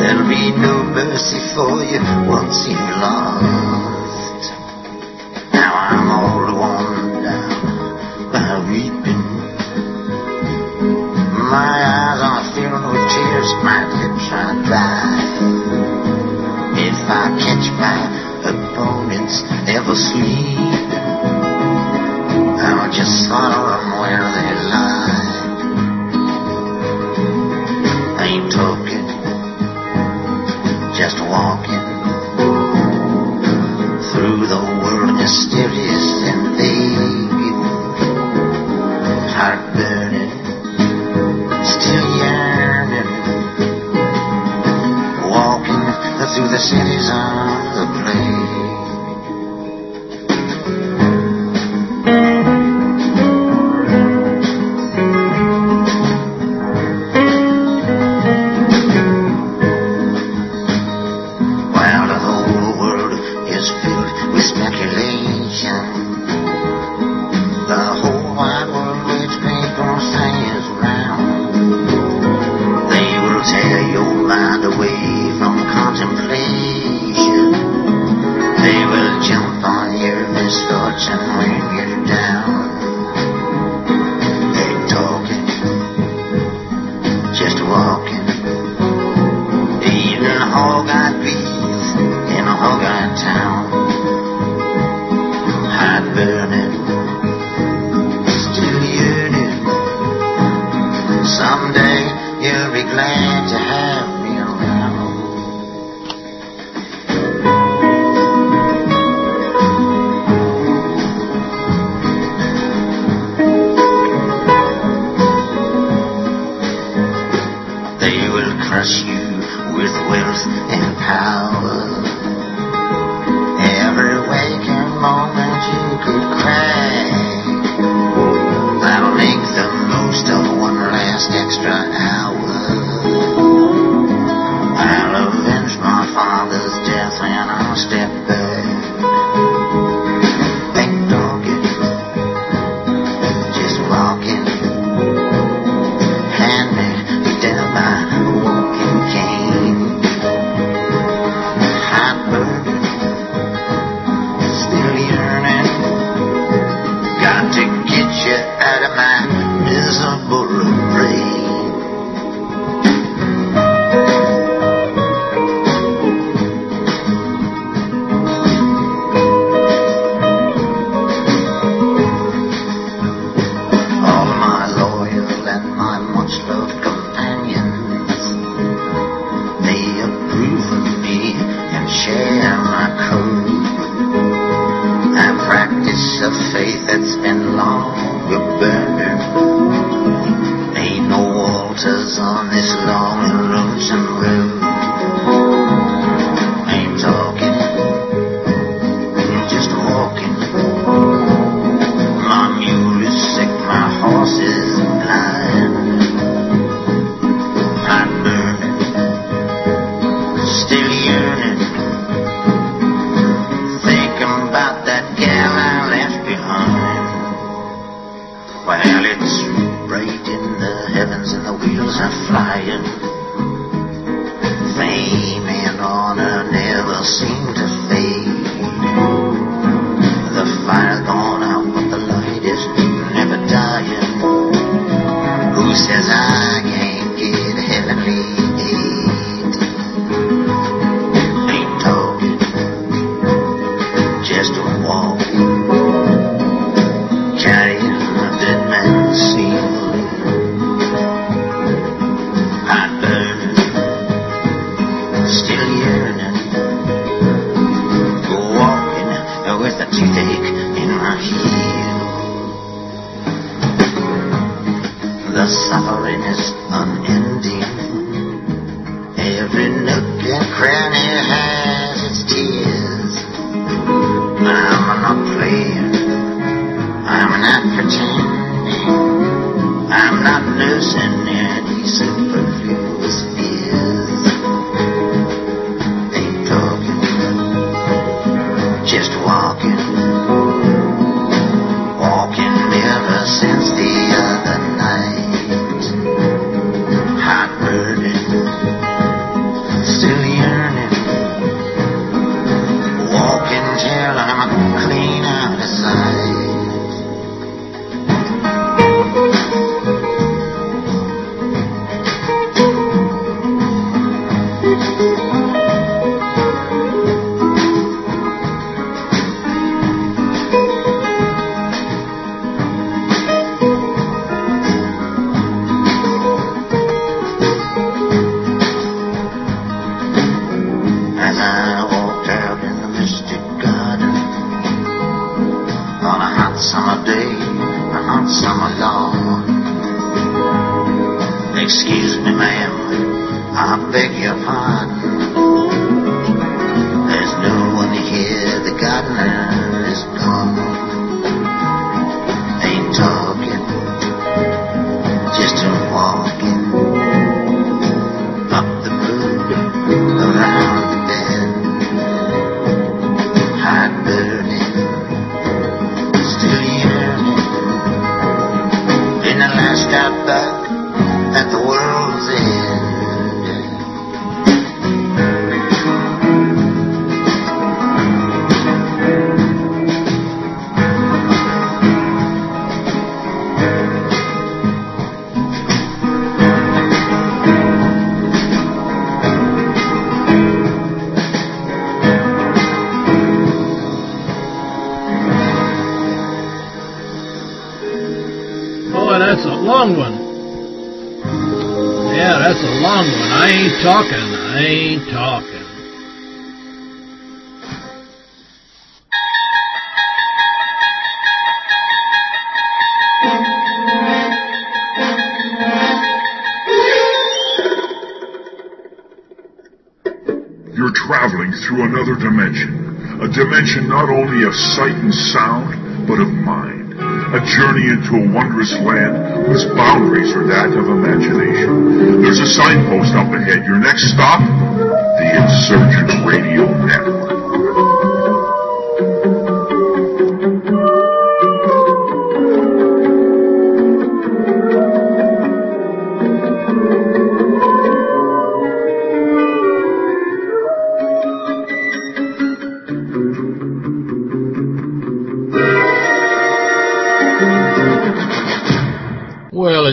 There'll be no mercy for you once you've lost. could cry. That'll make the most of one last extra hour. The suffering is talking. I ain't talking. You're traveling through another dimension. A dimension not only of sight and sound, but of mind. A journey into a wondrous land whose boundaries are that of imagination. There's a signpost up ahead. Your next stop? The Insurgent Radio Network.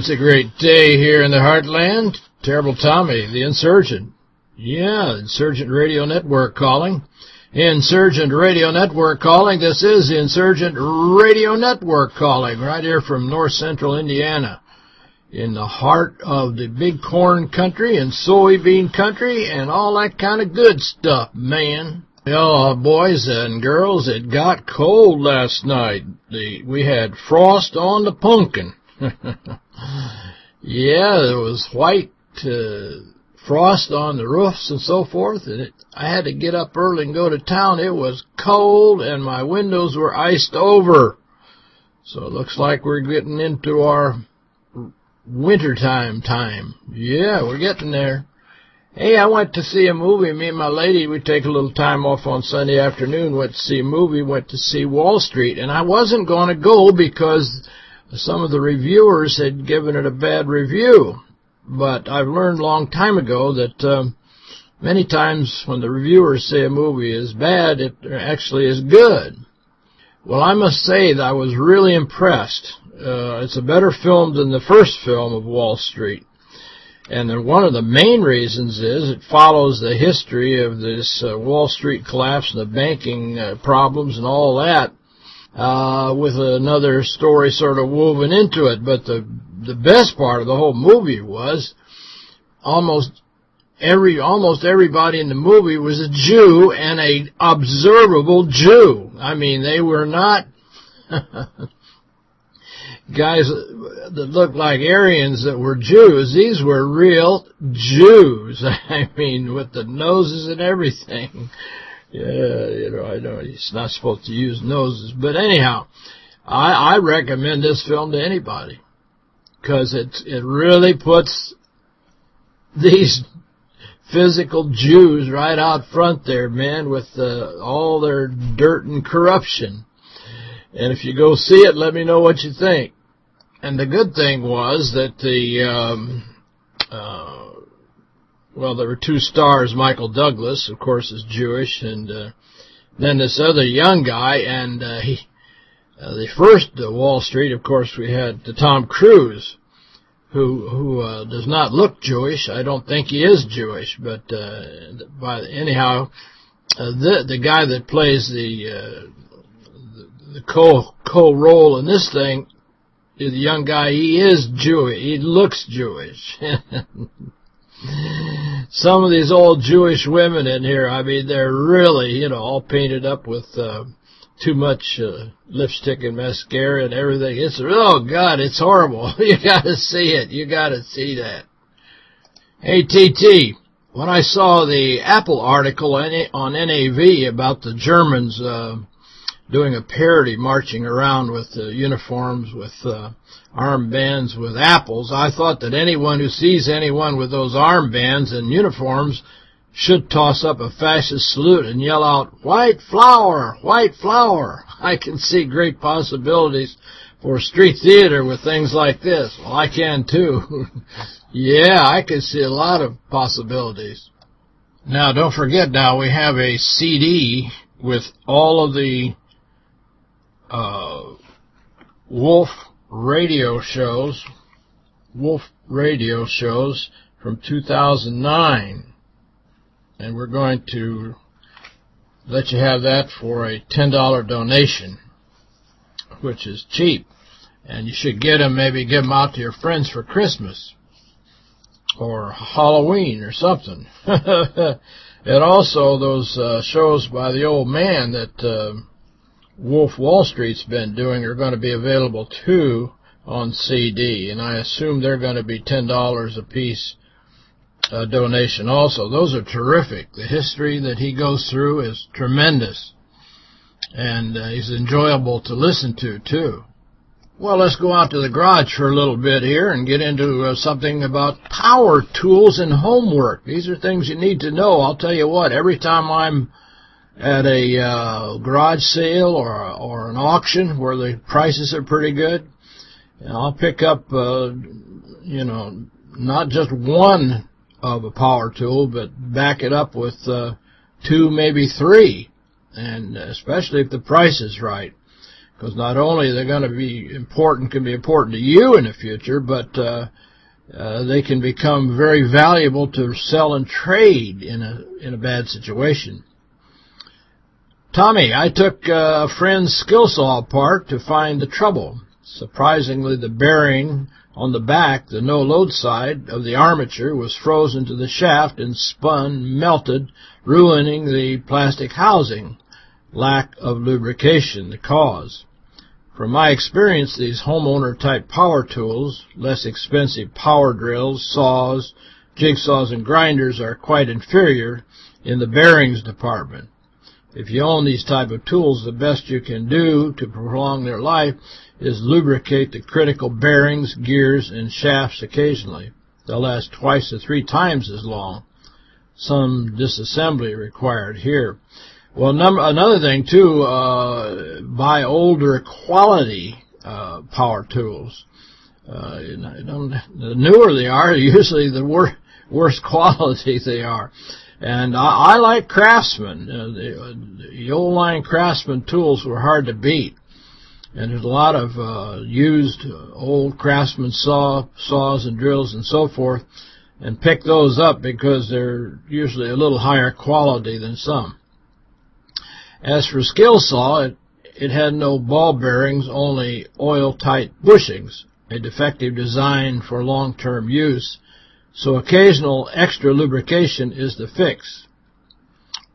It's a great day here in the heartland. Terrible Tommy, the insurgent. Yeah, Insurgent Radio Network calling. Insurgent Radio Network calling. This is Insurgent Radio Network calling right here from north central Indiana. In the heart of the big corn country and soybean country and all that kind of good stuff, man. Well, boys and girls, it got cold last night. The, we had frost on the pumpkin. yeah, there was white uh, frost on the roofs and so forth, and it, I had to get up early and go to town. It was cold, and my windows were iced over. So it looks like we're getting into our wintertime time. Yeah, we're getting there. Hey, I went to see a movie. Me and my lady, we take a little time off on Sunday afternoon, went to see a movie, went to see Wall Street. And I wasn't going to go because some of the reviewers had given it a bad review. But I've learned a long time ago that um, many times when the reviewers say a movie is bad, it actually is good. Well, I must say that I was really impressed. Uh, it's a better film than the first film of Wall Street. And then one of the main reasons is it follows the history of this uh, Wall Street collapse and the banking uh, problems and all that uh, with another story sort of woven into it. But the the best part of the whole movie was almost every almost everybody in the movie was a Jew and a observable Jew. I mean, they were not guys that looked like Aryans that were Jews. These were real Jews. I mean, with the noses and everything. Yeah, you know, I know he's not supposed to use noses. But anyhow, I, I recommend this film to anybody. Because it, it really puts these physical Jews right out front there, man, with uh, all their dirt and corruption. And if you go see it, let me know what you think. And the good thing was that the, um, uh, well, there were two stars. Michael Douglas, of course, is Jewish, and uh, then this other young guy, and uh, he, uh, the first uh, Wall Street, of course, we had the Tom Cruise, who who uh, does not look Jewish. I don't think he is Jewish, but uh, by anyhow, uh, the the guy that plays the uh, the, the co co role in this thing the young guy, he is Jewish. He looks Jewish. Some of these old Jewish women in here, I mean, they're really, you know, all painted up with uh, too much uh, lipstick and mascara and everything. It's, oh, God, it's horrible. you got to see it. You got to see that. Hey, TT, when I saw the Apple article on NAV about the Germans... Uh, doing a parody marching around with uh, uniforms, with uh, armbands, with apples. I thought that anyone who sees anyone with those armbands and uniforms should toss up a fascist salute and yell out, white flower, white flower. I can see great possibilities for street theater with things like this. Well, I can too. yeah, I can see a lot of possibilities. Now, don't forget now, we have a CD with all of the uh, Wolf radio shows, Wolf radio shows from 2009. And we're going to let you have that for a $10 donation, which is cheap. And you should get them, maybe give them out to your friends for Christmas or Halloween or something. and also those uh, shows by the old man that... Uh, Wolf Wall Street's been doing are going to be available too on CD, and I assume they're going to be $10 a piece uh, donation also. Those are terrific. The history that he goes through is tremendous, and uh, he's enjoyable to listen to too. Well, let's go out to the garage for a little bit here and get into uh, something about power tools and homework. These are things you need to know. I'll tell you what, every time I'm at a uh, garage sale or or an auction where the prices are pretty good, and I'll pick up, uh, you know, not just one of a power tool, but back it up with uh, two, maybe three, and especially if the price is right. Because not only they're going to be important, can be important to you in the future, but uh, uh, they can become very valuable to sell and trade in a in a bad situation. Tommy, I took uh, a friend's skill saw apart to find the trouble. Surprisingly, the bearing on the back, the no-load side of the armature, was frozen to the shaft and spun, melted, ruining the plastic housing. Lack of lubrication, the cause. From my experience, these homeowner-type power tools, less expensive power drills, saws, jigsaws, and grinders are quite inferior in the bearings department. If you own these type of tools, the best you can do to prolong their life is lubricate the critical bearings, gears, and shafts occasionally. They'll last twice to three times as long. Some disassembly required here. Well, number, another thing, too, uh, buy older quality uh, power tools. Uh, the newer they are, usually the wor worse quality they are. And I, I like Craftsman. Uh, the, the old line Craftsman tools were hard to beat. And there's a lot of uh, used uh, old Craftsman saw saws and drills and so forth. And pick those up because they're usually a little higher quality than some. As for skill saw, it, it had no ball bearings, only oil-tight bushings, a defective design for long-term use So occasional extra lubrication is the fix.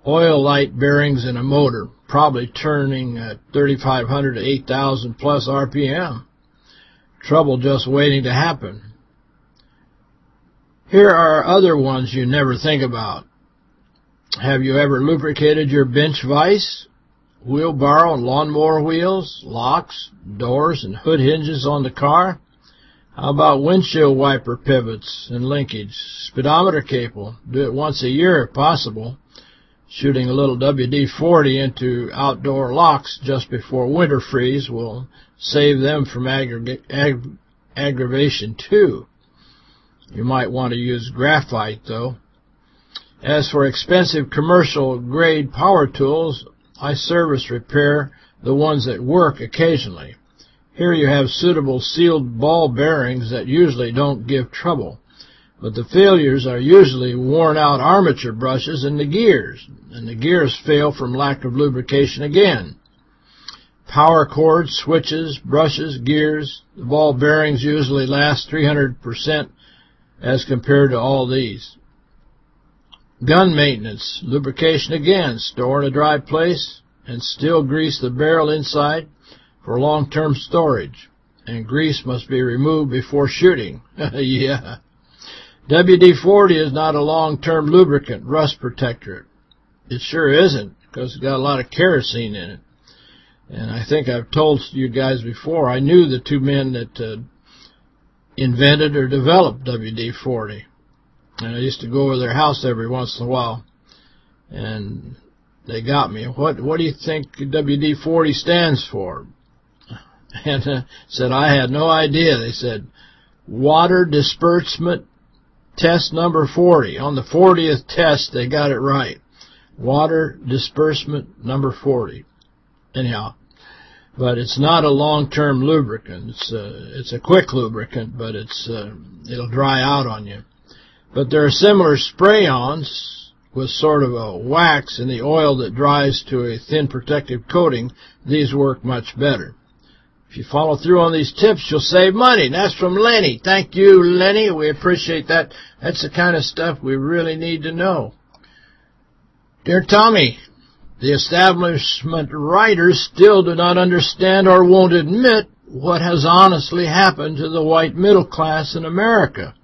Oilite bearings in a motor, probably turning at 3,500 to 8,000 plus RPM. Trouble just waiting to happen. Here are other ones you never think about. Have you ever lubricated your bench vise? Wheelbarrow and lawnmower wheels, locks, doors, and hood hinges on the car? How about windshield wiper pivots and linkage? Speedometer cable. Do it once a year if possible. Shooting a little WD-40 into outdoor locks just before winter freeze will save them from ag aggravation too. You might want to use graphite, though. As for expensive commercial-grade power tools, I service repair the ones that work occasionally. Here you have suitable sealed ball bearings that usually don't give trouble. But the failures are usually worn-out armature brushes in the gears, and the gears fail from lack of lubrication again. Power cords, switches, brushes, gears, the ball bearings usually last 300% as compared to all these. Gun maintenance, lubrication again, store in a dry place, and still grease the barrel inside for long-term storage. And grease must be removed before shooting. yeah. WD-40 is not a long-term lubricant, rust protector. It sure isn't, because it's got a lot of kerosene in it. And I think I've told you guys before, I knew the two men that uh, invented or developed WD-40. And I used to go over their house every once in a while. And they got me. What what do you think WD-40 stands for? And uh, said, I had no idea. They said, water disbursement test number 40. On the 40th test, they got it right. Water disbursement number 40. Anyhow, but it's not a long-term lubricant. It's a, it's a quick lubricant, but it's uh, it'll dry out on you. But there are similar spray-ons with sort of a wax in the oil that dries to a thin protective coating. These work much better. If you follow through on these tips, you'll save money. And that's from Lenny. Thank you, Lenny. We appreciate that. That's the kind of stuff we really need to know. Dear Tommy, the establishment writers still do not understand or won't admit what has honestly happened to the white middle class in America.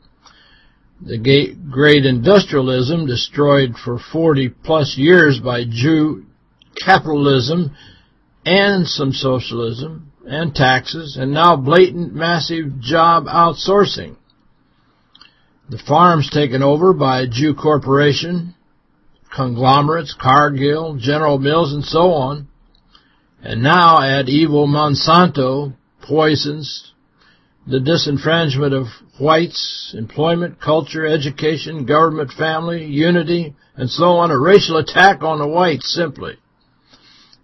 The great industrialism destroyed for 40-plus years by Jew capitalism and some socialism and taxes, and now blatant massive job outsourcing. The farms taken over by a Jew corporation, conglomerates, Cargill, General Mills, and so on. And now add evil Monsanto, poisons, the disenfranchisement of whites, employment, culture, education, government, family, unity, and so on, a racial attack on the whites simply,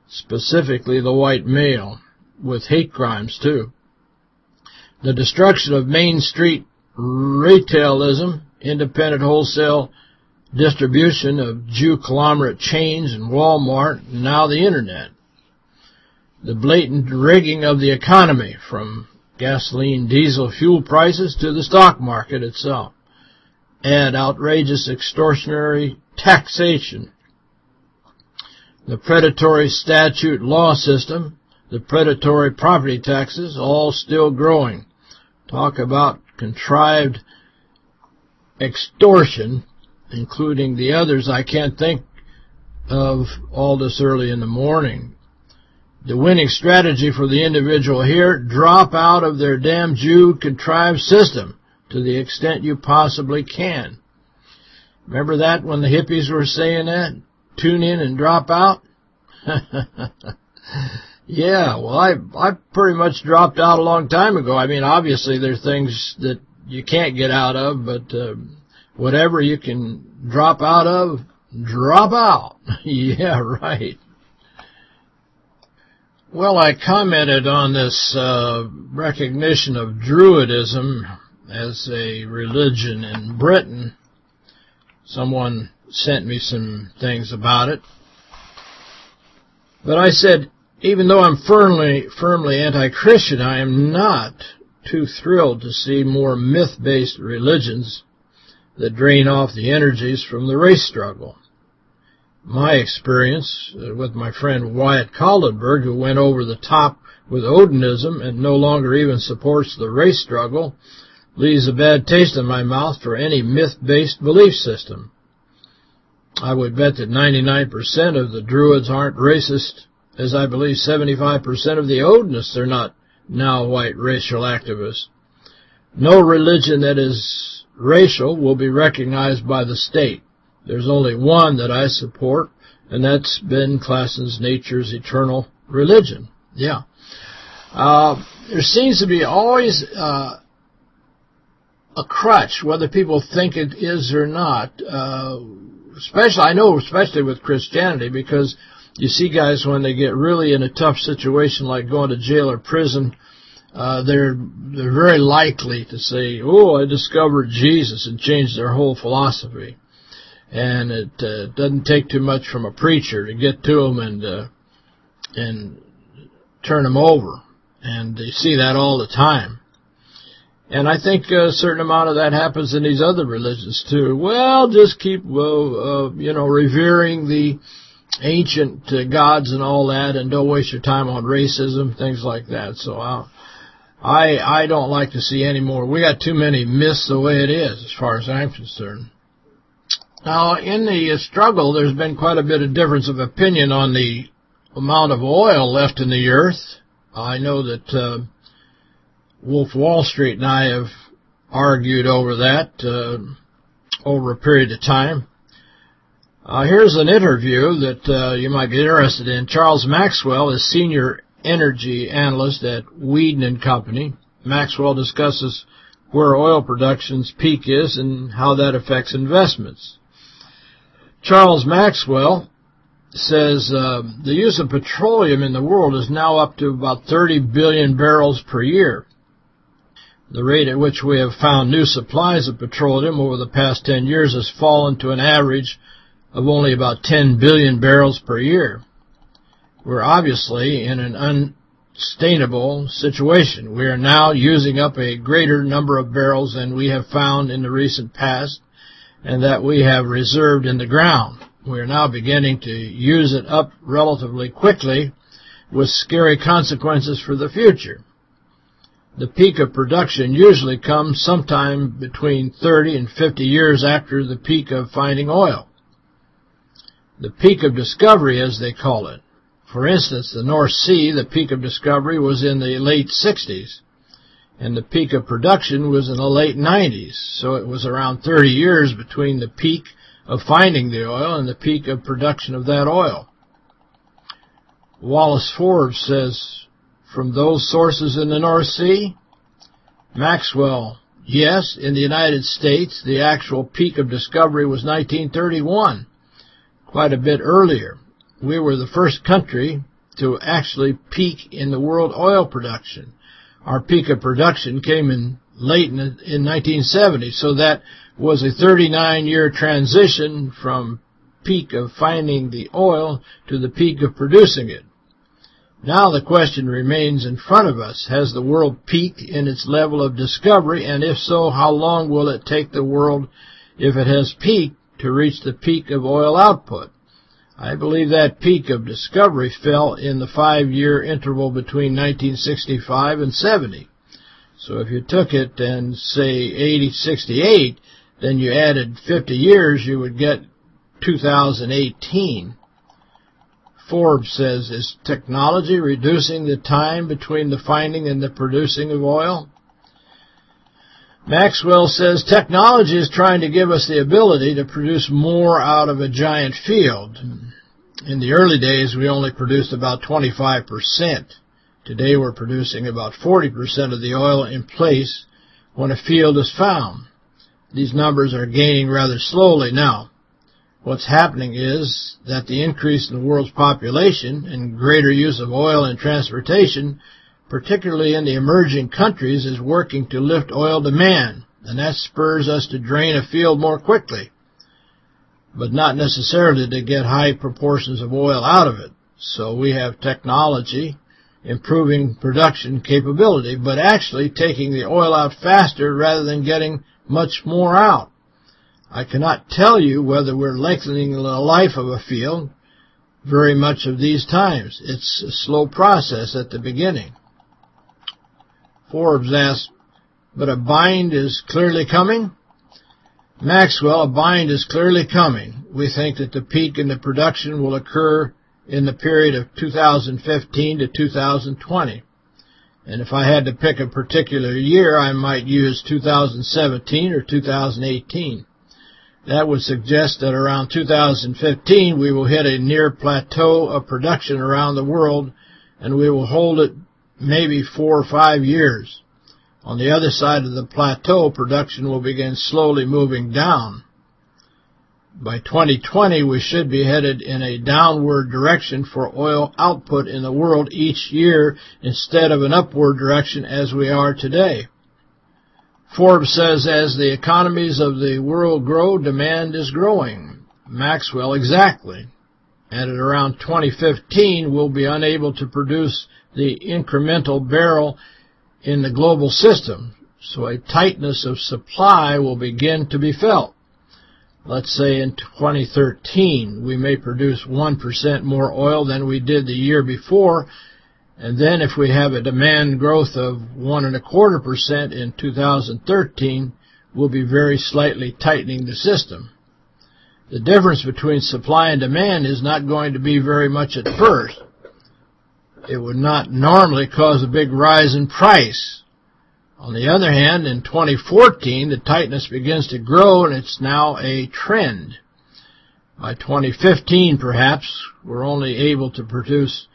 specifically the white male, with hate crimes too. The destruction of Main Street retailism, independent wholesale distribution of Jew conglomerate chains and Walmart, and now the Internet. The blatant rigging of the economy, from gasoline, diesel, fuel prices to the stock market itself, and outrageous extortionary taxation. The predatory statute law system, the predatory property taxes, all still growing. Talk about contrived extortion, including the others I can't think of all this early in the morning. The winning strategy for the individual here, drop out of their damn Jew contrived system to the extent you possibly can. Remember that when the hippies were saying that? Tune in and drop out? yeah, well, I I pretty much dropped out a long time ago. I mean, obviously there's things that you can't get out of, but uh, whatever you can drop out of, drop out. yeah, right. Well, I commented on this uh, recognition of Druidism as a religion in Britain. Someone sent me some things about it. But I said, even though I'm firmly firmly anti-Christian, I am not too thrilled to see more myth-based religions that drain off the energies from the race struggle. My experience uh, with my friend Wyatt Kaldenberg, who went over the top with Odinism and no longer even supports the race struggle, leaves a bad taste in my mouth for any myth-based belief system. I would bet that 99% of the Druids aren't racist, as I believe 75% of the Odinists are not now white racial activists. No religion that is racial will be recognized by the state. There's only one that I support, and that's Ben Klassen's Nature's Eternal Religion. Yeah. Uh, there seems to be always uh, a crutch, whether people think it is or not. Uh, especially, I know, especially with Christianity, because you see guys when they get really in a tough situation, like going to jail or prison, uh, they're they're very likely to say, "Oh, I discovered Jesus," and change their whole philosophy. And it uh, doesn't take too much from a preacher to get to them and uh, and turn them over. And you see that all the time. And I think a certain amount of that happens in these other religions too. Well, just keep, uh, uh, you know, revering the ancient uh, gods and all that, and don't waste your time on racism, things like that. So I, I, I don't like to see any more. We got too many myths the way it is, as far as I'm concerned. Now, in the struggle, there's been quite a bit of difference of opinion on the amount of oil left in the earth. I know that uh, Wolf Wall Street and I have argued over that uh, over a period of time. Uh, here's an interview that uh, you might be interested in. Charles Maxwell is senior energy analyst at Weeden & Company. Maxwell discusses where oil production's peak is and how that affects investments. Charles Maxwell says uh, the use of petroleum in the world is now up to about 30 billion barrels per year. The rate at which we have found new supplies of petroleum over the past 10 years has fallen to an average of only about 10 billion barrels per year. We're obviously in an unsustainable situation. We are now using up a greater number of barrels than we have found in the recent past and that we have reserved in the ground. We are now beginning to use it up relatively quickly with scary consequences for the future. The peak of production usually comes sometime between 30 and 50 years after the peak of finding oil. The peak of discovery, as they call it. For instance, the North Sea, the peak of discovery was in the late 60s, and the peak of production was in the late 90s, so it was around 30 years between the peak of finding the oil and the peak of production of that oil. Wallace Forbes says, from those sources in the North Sea? Maxwell, yes, in the United States, the actual peak of discovery was 1931, quite a bit earlier. We were the first country to actually peak in the world oil production. Our peak of production came in late in, in 1970, so that was a 39-year transition from peak of finding the oil to the peak of producing it. Now the question remains in front of us. Has the world peaked in its level of discovery, and if so, how long will it take the world, if it has peaked, to reach the peak of oil output? I believe that peak of discovery fell in the five-year interval between 1965 and 70. So if you took it and, say, 80, 68, then you added 50 years, you would get 2018. Forbes says, is technology reducing the time between the finding and the producing of oil? Maxwell says, technology is trying to give us the ability to produce more out of a giant field. In the early days, we only produced about 25%. Today, we're producing about 40% of the oil in place when a field is found. These numbers are gaining rather slowly now. What's happening is that the increase in the world's population and greater use of oil in transportation, particularly in the emerging countries, is working to lift oil demand, and that spurs us to drain a field more quickly, but not necessarily to get high proportions of oil out of it. So we have technology improving production capability, but actually taking the oil out faster rather than getting much more out. I cannot tell you whether we're lengthening the life of a field very much of these times. It's a slow process at the beginning. Forbes asked, but a bind is clearly coming? Maxwell, a bind is clearly coming. We think that the peak in the production will occur in the period of 2015 to 2020. And if I had to pick a particular year, I might use 2017 or 2018. That would suggest that around 2015 we will hit a near plateau of production around the world and we will hold it maybe four or five years. On the other side of the plateau, production will begin slowly moving down. By 2020, we should be headed in a downward direction for oil output in the world each year instead of an upward direction as we are today. Forbes says as the economies of the world grow, demand is growing. Maxwell, exactly. And at around 2015, we'll be unable to produce the incremental barrel in the global system, so a tightness of supply will begin to be felt. Let's say in 2013 we may produce 1% more oil than we did the year before, and then if we have a demand growth of one and a quarter percent in 2013, we'll be very slightly tightening the system. The difference between supply and demand is not going to be very much at first. It would not normally cause a big rise in price. On the other hand, in 2014, the tightness begins to grow and it's now a trend. By 2015, perhaps, we're only able to produce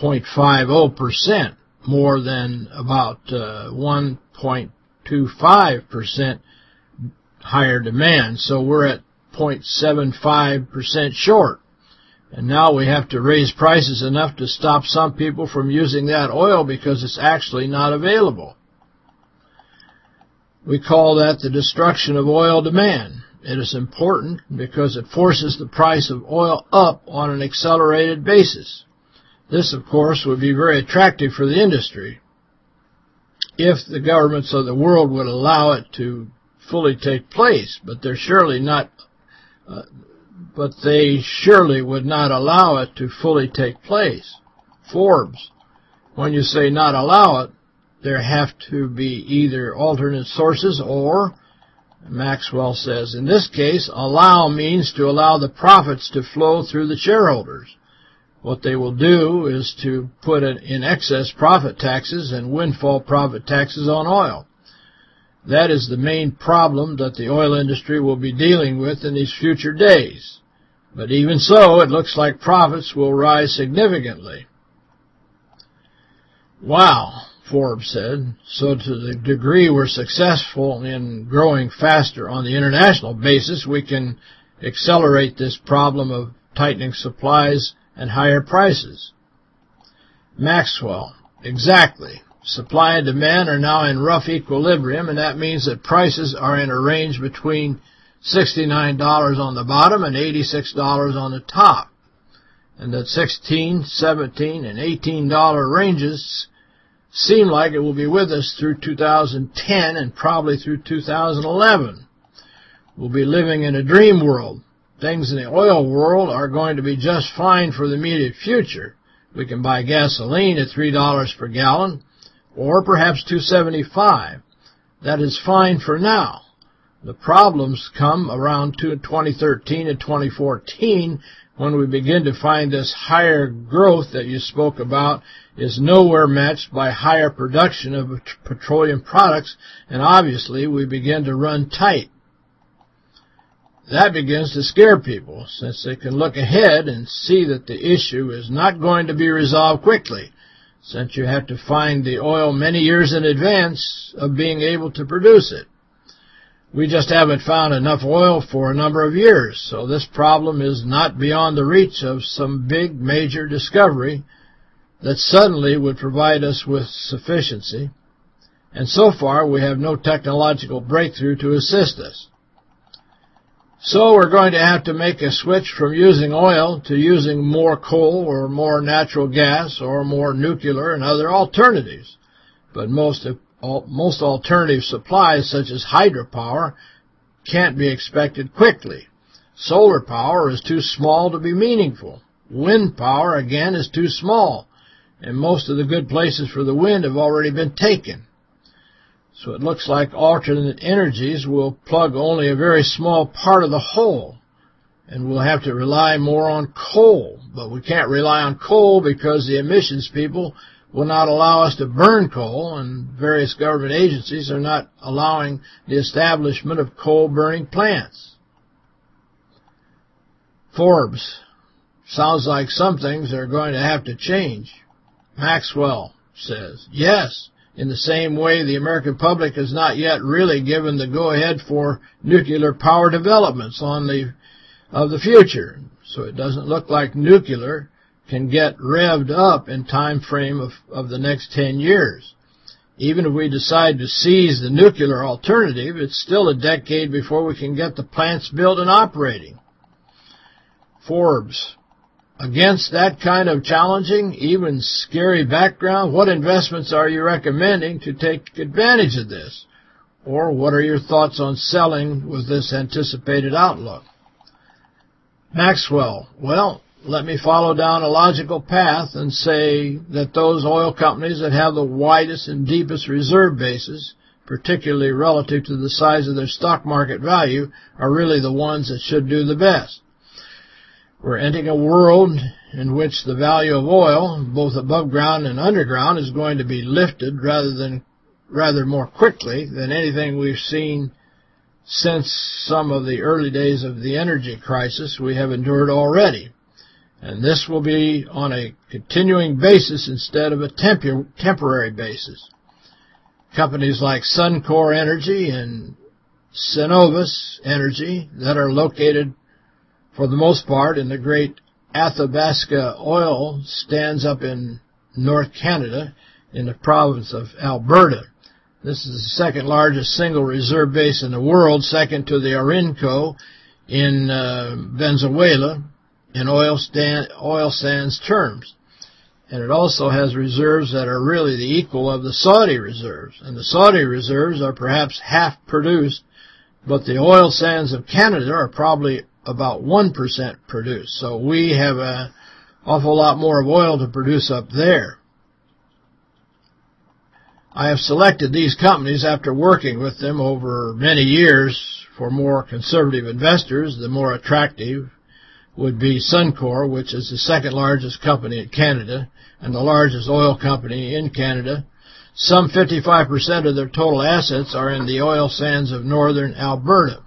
0.50% more than about 1.25% uh, higher demand. So we're at 0.75% short. And now we have to raise prices enough to stop some people from using that oil because it's actually not available. We call that the destruction of oil demand. It is important because it forces the price of oil up on an accelerated basis. This, of course, would be very attractive for the industry if the governments of the world would allow it to fully take place, but they're surely not uh, but they surely would not allow it to fully take place. Forbes, when you say not allow it, there have to be either alternate sources or, Maxwell says, in this case, allow means to allow the profits to flow through the shareholders. What they will do is to put in excess profit taxes and windfall profit taxes on oil. That is the main problem that the oil industry will be dealing with in these future days. But even so, it looks like profits will rise significantly. Wow. Forbes said. So to the degree we're successful in growing faster on the international basis, we can accelerate this problem of tightening supplies and higher prices. Maxwell, exactly. Supply and demand are now in rough equilibrium, and that means that prices are in a range between $69 on the bottom and $86 on the top. And that $16, $17, and $18 ranges seem like it will be with us through 2010 and probably through 2011. We'll be living in a dream world. Things in the oil world are going to be just fine for the immediate future. We can buy gasoline at $3 per gallon or perhaps 275 That is fine for now. The problems come around 2013 and 2014 when we begin to find this higher growth that you spoke about is nowhere matched by higher production of petroleum products, and obviously we begin to run tight. That begins to scare people, since they can look ahead and see that the issue is not going to be resolved quickly, since you have to find the oil many years in advance of being able to produce it. We just haven't found enough oil for a number of years, so this problem is not beyond the reach of some big major discovery that suddenly would provide us with sufficiency, and so far we have no technological breakthrough to assist us. So we're going to have to make a switch from using oil to using more coal or more natural gas or more nuclear and other alternatives. But most most alternative supplies, such as hydropower, can't be expected quickly. Solar power is too small to be meaningful. Wind power, again, is too small, and most of the good places for the wind have already been taken. So it looks like alternate energies will plug only a very small part of the whole, and we'll have to rely more on coal. But we can't rely on coal because the emissions people will not allow us to burn coal, and various government agencies are not allowing the establishment of coal-burning plants. Forbes. Sounds like some things are going to have to change. Maxwell says, yes, in the same way the American public has not yet really given the go-ahead for nuclear power developments on the of the future. So it doesn't look like nuclear can get revved up in time frame of, of the next 10 years. Even if we decide to seize the nuclear alternative, it's still a decade before we can get the plants built and operating. Forbes. Against that kind of challenging, even scary background, what investments are you recommending to take advantage of this? Or what are your thoughts on selling with this anticipated outlook? Maxwell. Well, let me follow down a logical path and say that those oil companies that have the widest and deepest reserve bases, particularly relative to the size of their stock market value, are really the ones that should do the best. We're entering a world in which the value of oil, both above ground and underground, is going to be lifted rather than rather more quickly than anything we've seen since some of the early days of the energy crisis we have endured already. And this will be on a continuing basis instead of a tempor temporary basis. Companies like Suncor Energy and Cenovus Energy that are located for the most part in the great Athabasca oil stands up in North Canada in the province of Alberta. This is the second largest single reserve base in the world, second to the Orinoco in uh, Venezuela in oil, stand, oil sands terms. And it also has reserves that are really the equal of the Saudi reserves. And the Saudi reserves are perhaps half produced, but the oil sands of Canada are probably about 1% produced. So we have an awful lot more of oil to produce up there. I have selected these companies after working with them over many years for more conservative investors, the more attractive would be Suncor, which is the second largest company in Canada and the largest oil company in Canada. Some 55% of their total assets are in the oil sands of northern Alberta.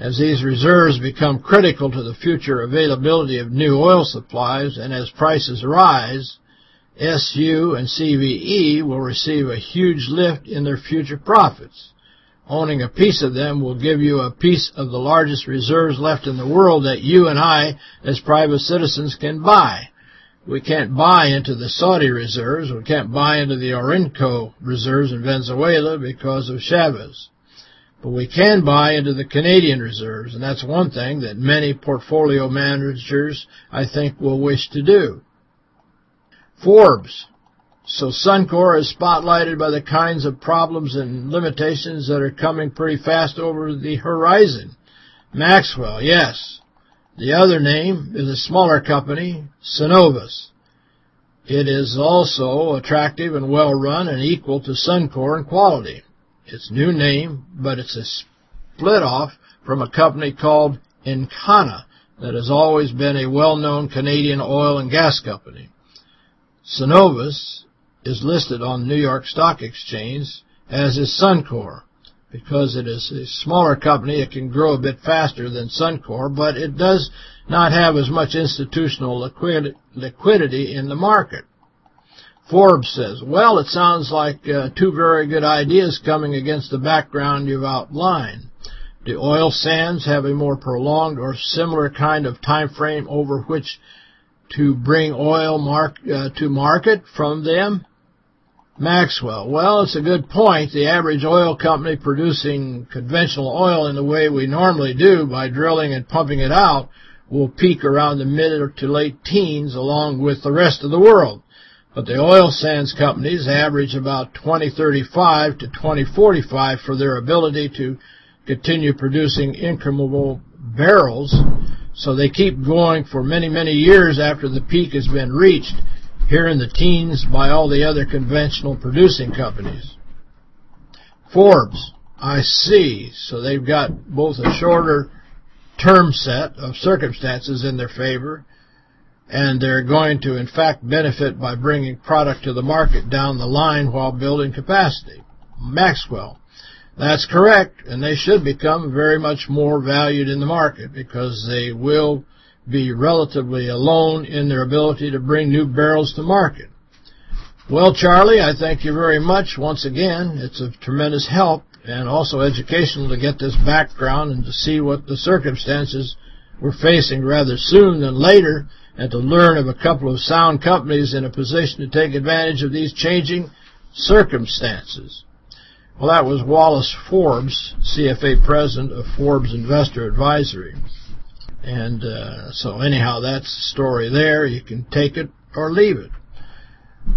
As these reserves become critical to the future availability of new oil supplies and as prices rise, SU and CVE will receive a huge lift in their future profits. Owning a piece of them will give you a piece of the largest reserves left in the world that you and I, as private citizens, can buy. We can't buy into the Saudi reserves. We can't buy into the Orinoco reserves in Venezuela because of Chavez. But we can buy into the Canadian reserves, and that's one thing that many portfolio managers, I think, will wish to do. Forbes so Suncor is spotlighted by the kinds of problems and limitations that are coming pretty fast over the horizon. Maxwell, yes. The other name is a smaller company, Cenovus. It is also attractive and well-run and equal to Suncor in quality. Its new name, but it's a split-off from a company called Encana that has always been a well-known Canadian oil and gas company. Cenovus is listed on New York Stock Exchange, as is Suncor. Because it is a smaller company, it can grow a bit faster than Suncor, but it does not have as much institutional liquidity in the market. Forbes says, well, it sounds like uh, two very good ideas coming against the background you've outlined. Do oil sands have a more prolonged or similar kind of time frame over which to bring oil mark, uh, to market from them? Maxwell. Well, it's a good point. The average oil company producing conventional oil in the way we normally do by drilling and pumping it out will peak around the mid to late teens along with the rest of the world. But the oil sands companies average about 2035 to 2045 for their ability to continue producing incremental barrels, so they keep going for many, many years after the peak has been reached, here in the teens by all the other conventional producing companies. Forbes, I see. So they've got both a shorter term set of circumstances in their favor, and they're going to, in fact, benefit by bringing product to the market down the line while building capacity. Maxwell, that's correct, and they should become very much more valued in the market because they will be relatively alone in their ability to bring new barrels to market. Well, Charlie, I thank you very much once again. It's a tremendous help and also educational to get this background and to see what the circumstances we're facing rather soon than later and to learn of a couple of sound companies in a position to take advantage of these changing circumstances. Well, that was Wallace Forbes, CFA President of Forbes Investor Advisory. And uh, so anyhow, that's the story there. You can take it or leave it.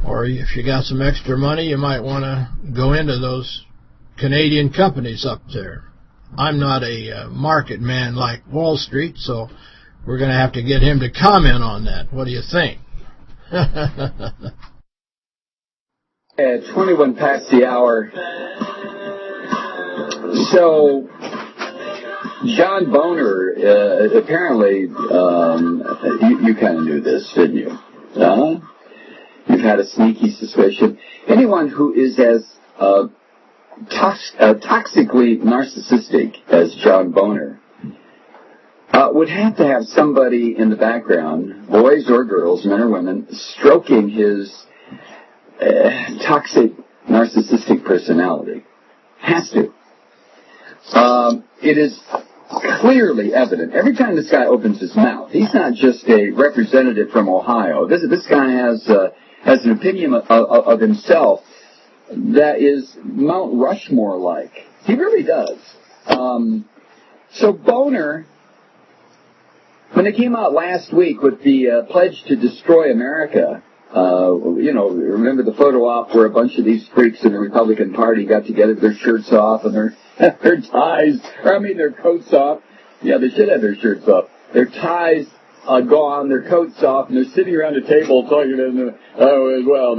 Or if you got some extra money, you might want to go into those Canadian companies up there. I'm not a uh, market man like Wall Street, so we're going to have to get him to comment on that. What do you think? At 21 past the hour. So, John Boner, uh, apparently, um, you, you kind of knew this, didn't you? Uh, you've had a sneaky suspicion. Anyone who is as uh, tox- uh, toxically narcissistic as John Boner uh, would have to have somebody in the background, boys or girls, men or women, stroking his uh, toxic narcissistic personality. Has to. Um, it is clearly evident. Every time this guy opens his mouth, he's not just a representative from Ohio. This this guy has uh, has an opinion of, of, of himself that is Mount Rushmore like. He really does. Um, so Boner, when they came out last week with the uh, pledge to destroy America, uh, you know, remember the photo op where a bunch of these freaks in the Republican Party got together, their shirts off and their their ties, or I mean their coats off. Yeah, they should have their shirts off. Their ties uh, gone, their coats off, and they're sitting around a table talking to. Oh, as well,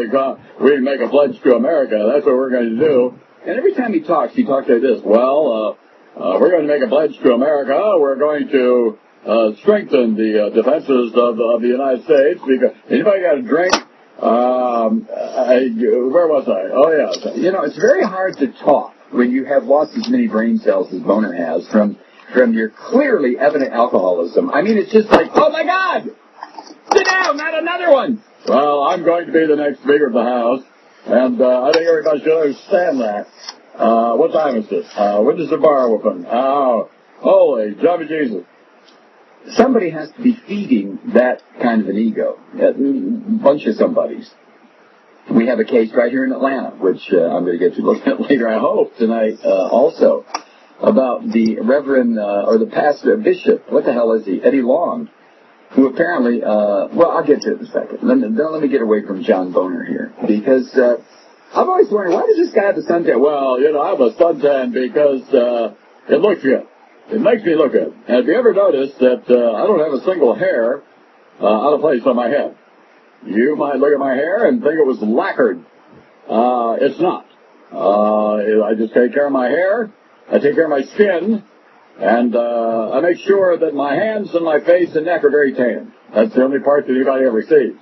we make a pledge to America. That's what we're going to do. And every time he talks, he talks like this. Well, uh, uh, we're going to make a pledge to America. We're going to uh, strengthen the uh, defenses of, of the United States. Because anybody got a drink? Um, I, where was I? Oh yeah. You know, it's very hard to talk when you have lost as many brain cells as Boner has from from your clearly evident alcoholism. I mean, it's just like, oh my God, sit down, not another one. Well, I'm going to be the next Speaker of the House, and uh, I think everybody should understand that. Uh, what time is it? Uh, when does the bar open? Oh, holy, Java Jesus. Somebody has to be feeding that kind of an ego, a bunch of somebodies. We have a case right here in Atlanta, which uh, I'm going to get to look at later, I hope, tonight uh, also about the Reverend uh, or the pastor bishop. What the hell is he? Eddie Long, who apparently. Uh, well, I'll get to it in a second. Let me, let me get away from John Boner here because uh, I've always wondered why does this guy have the suntan? Well, you know, I have a suntan because uh, it looks good. It makes me look good. Have you ever noticed that uh, I don't have a single hair uh, out of place on my head? You might look at my hair and think it was lacquered. Uh, it's not. Uh, I just take care of my hair. I take care of my skin, and uh, I make sure that my hands and my face and neck are very tan. That's the only part that anybody ever sees.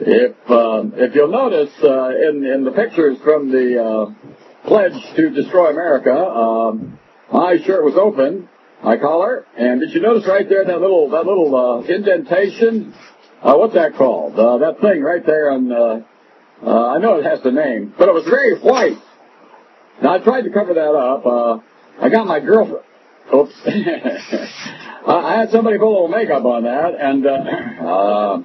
If um, if you'll notice uh, in in the pictures from the uh, pledge to destroy America, um, my shirt was open, my collar, and did you notice right there that little that little uh, indentation? Uh, what's that called? Uh, that thing right there on. Uh, uh, I know it has the name, but it was very white. Now I tried to cover that up. Uh, I got my girlfriend. Oops. I had somebody put a little makeup on that, and uh, uh,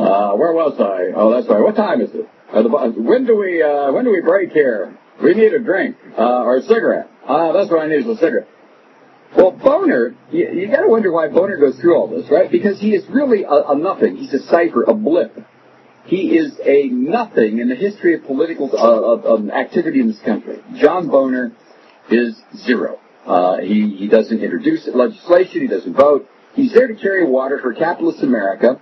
uh, where was I? Oh, that's right. What time is it? Uh, when do we uh, when do we break here? We need a drink uh, or a cigarette. Uh, that's what I need a cigarette. Well, Boner, you, you got to wonder why Boner goes through all this, right? Because he is really a, a nothing. He's a cipher, a blip. He is a nothing in the history of political uh, of, of activity in this country. John Boner is zero. Uh, he, he doesn't introduce legislation. He doesn't vote. He's there to carry water for capitalist America,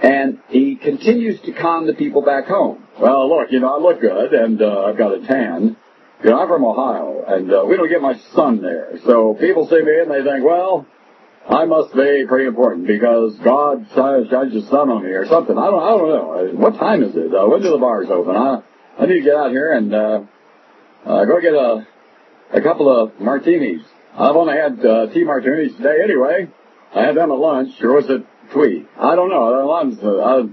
and he continues to con the people back home. Well, look, you know, I look good, and uh, I've got a tan. You know, I'm from Ohio, and uh, we don't get much sun there. So people see me and they think, well, I must be pretty important because God shines His sun on me or something. I don't, I don't know. What time is it? Uh, when do the bars open? I, I need to get out here and uh, uh, go get a, a couple of martinis. I've only had uh, tea martinis today anyway. I had them at lunch, or was it Tweet? I don't know. Uh,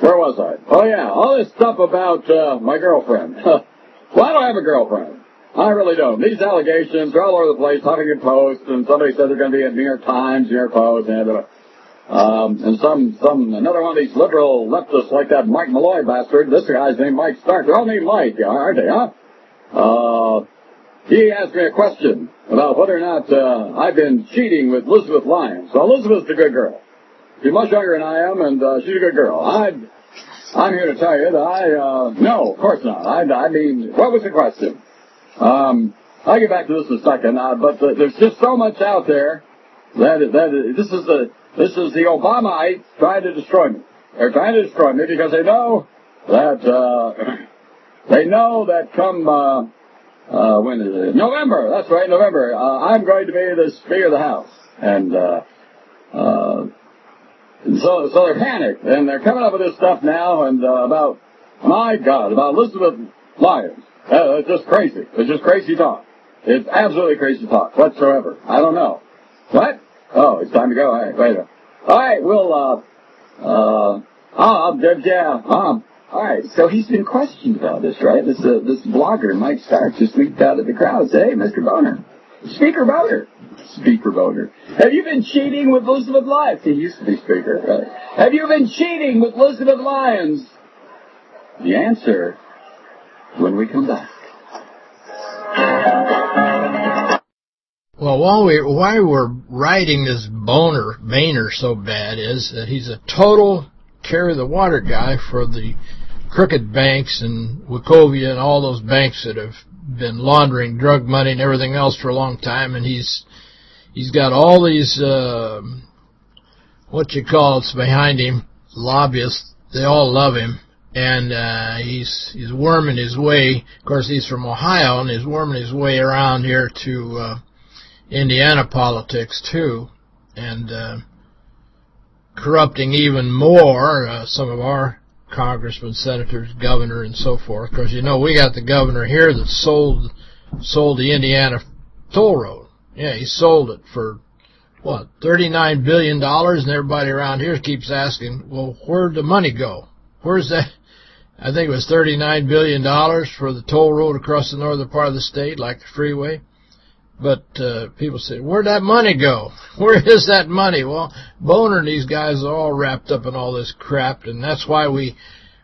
where was I? Oh yeah, all this stuff about uh, my girlfriend. well, I don't have a girlfriend. I really don't. These allegations are all over the place. Huffington Post, and somebody said they're going to be at New York Times, New York Post, and um, and some some another one of these liberal leftists like that Mike Malloy bastard. This guy's named Mike Stark. They're all named Mike, aren't they? Huh? Uh, he asked me a question about whether or not uh, I've been cheating with Elizabeth Lyons. So Elizabeth's a good girl. She's much younger than I am, and uh, she's a good girl. I, I'm here to tell you that I, uh, no, of course not. I, I mean, what was the question? Um, I'll get back to this in a second, uh, but uh, there's just so much out there that, that this is the, this is the Obamaites trying to destroy me. They're trying to destroy me because they know that, uh, they know that come, uh, uh, when is it? November. That's right, November. Uh, I'm going to be the Speaker of the House, and uh, uh, so so they're panicked, and they're coming up with this stuff now, and uh, about my God, about Elizabeth Lyons. Uh, it's just crazy. It's just crazy talk. It's absolutely crazy talk whatsoever. I don't know. What? Oh, it's time to go. All right, wait a minute. All right, we'll, uh, uh, oh, yeah, um, all right, so he's been questioned about this, right? This uh, this blogger, Mike Stark, just leaped out of the crowd said, hey, Mr. Boner, Speaker Boner, Speaker Boner, have you been cheating with Elizabeth Lyons? He used to be Speaker. Right? Have you been cheating with Elizabeth Lyons? The answer, when we come back. Well, while we why we're writing this Boner Boehner so bad is that he's a total carry the water guy for the crooked banks and Wachovia and all those banks that have been laundering drug money and everything else for a long time, and he's he's got all these uh, what you call it's behind him lobbyists. They all love him, and uh, he's he's worming his way. Of course, he's from Ohio, and he's worming his way around here to uh, Indiana politics too, and. Uh, corrupting even more uh, some of our congressmen, senators, governor, and so forth. Because, you know, we got the governor here that sold sold the Indiana toll road. Yeah, he sold it for, what, $39 billion, and everybody around here keeps asking, well, where'd the money go? Where's that? I think it was $39 billion for the toll road across the northern part of the state, like the freeway. But uh, people say, where'd that money go? Where is that money? Well, Boner and these guys are all wrapped up in all this crap, and that's why we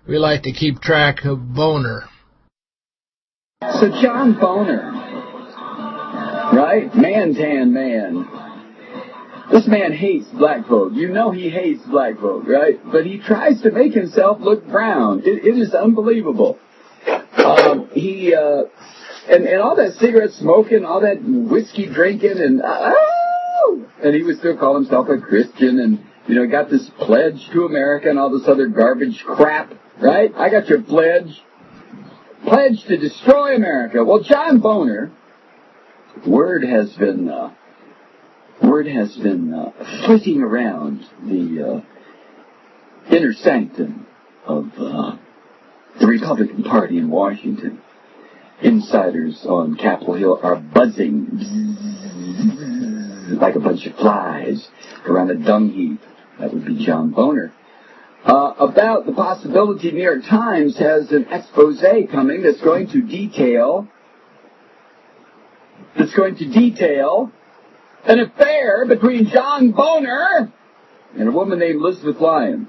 we like to keep track of Boner. So John Boner, right? Man tan man. This man hates black folk. You know he hates black folk, right? But he tries to make himself look brown. it, it is unbelievable. Um, he uh, and and all that cigarette smoking, all that whiskey drinking, and oh, and he would still call himself a Christian, and you know, got this pledge to America and all this other garbage crap, right? I got your pledge, pledge to destroy America. Well, John Boner, word has been uh, word has been uh, flitting around the uh, inner sanctum of uh, the Republican Party in Washington insiders on Capitol Hill are buzzing like a bunch of flies around a dung heap. That would be John Boner. Uh, about the possibility New York Times has an expose coming that's going to detail that's going to detail an affair between John Boner and a woman named Elizabeth Lyons.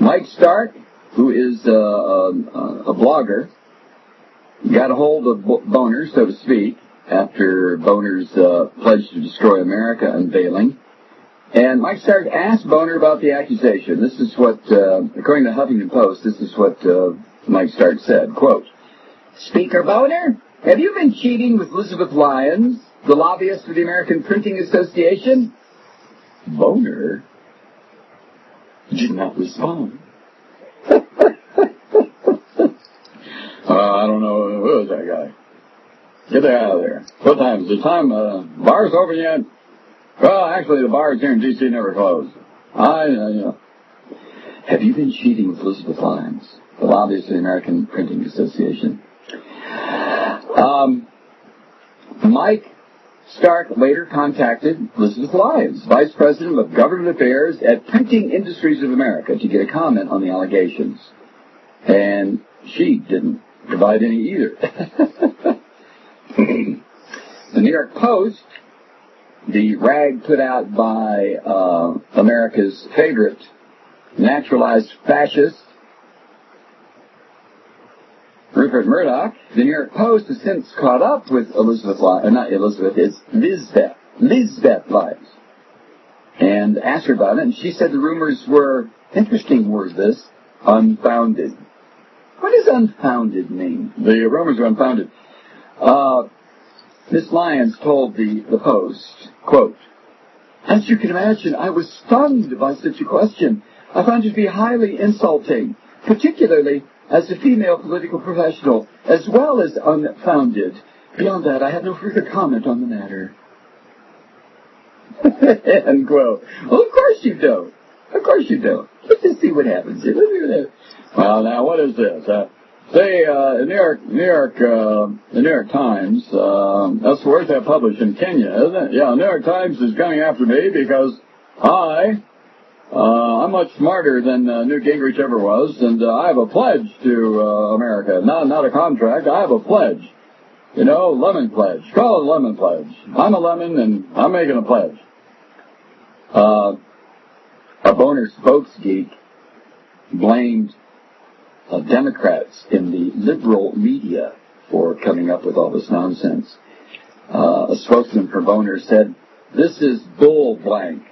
Mike Stark, who is uh, a, a blogger, got a hold of Boner, so to speak, after Boner's uh, pledge to destroy America unveiling. And Mike Stark asked Boner about the accusation. This is what, uh, according to Huffington Post, this is what uh, Mike Stark said. Quote, Speaker Boner, Have you been cheating with Elizabeth Lyons, the lobbyist for the American Printing Association? Boner did not respond. I don't know who is that guy. Get the out of there. What time is it? Time uh, bar's over yet? Well, actually, the bars here in D.C. never close. I, uh, you know. Have you been cheating with Elizabeth Lyons, the lobbyist of the American Printing Association? Um, Mike Stark later contacted Elizabeth Lyons, Vice President of Government Affairs at Printing Industries of America, to get a comment on the allegations. And she didn't provide any either. the New York Post, the rag put out by uh, America's favorite naturalized fascist, Rupert Murdoch, the New York Post has since caught up with Elizabeth Lyons, uh, not Elizabeth, it's Lisbeth, Lisbeth Lyons, and asked her about it, and she said the rumors were, interesting word this, unfounded. What does unfounded mean? The rumors were unfounded. Uh, Miss Lyons told the, the Post, quote, As you can imagine, I was stunned by such a question. I found it to be highly insulting, particularly as a female political professional, as well as unfounded. Beyond that, I have no further comment on the matter. End quote. Well, of course you don't. Of course you don't. Let's just see what happens. Let's. Well, now, what is this? Uh, say, uh, New York, New York, uh, the New York Times, uh, that's where's that published in Kenya, isn't it? Yeah, New York Times is coming after me because I uh, I'm much smarter than uh, Newt Gingrich ever was, and uh, I have a pledge to uh, America. Not not a contract. I have a pledge. You know, lemon pledge. Call it lemon pledge. I'm a lemon, and I'm making a pledge. Uh, a boner spokesgeek blamed uh, Democrats in the liberal media for coming up with all this nonsense. Uh, a spokesman for Boner said, "This is bull blank."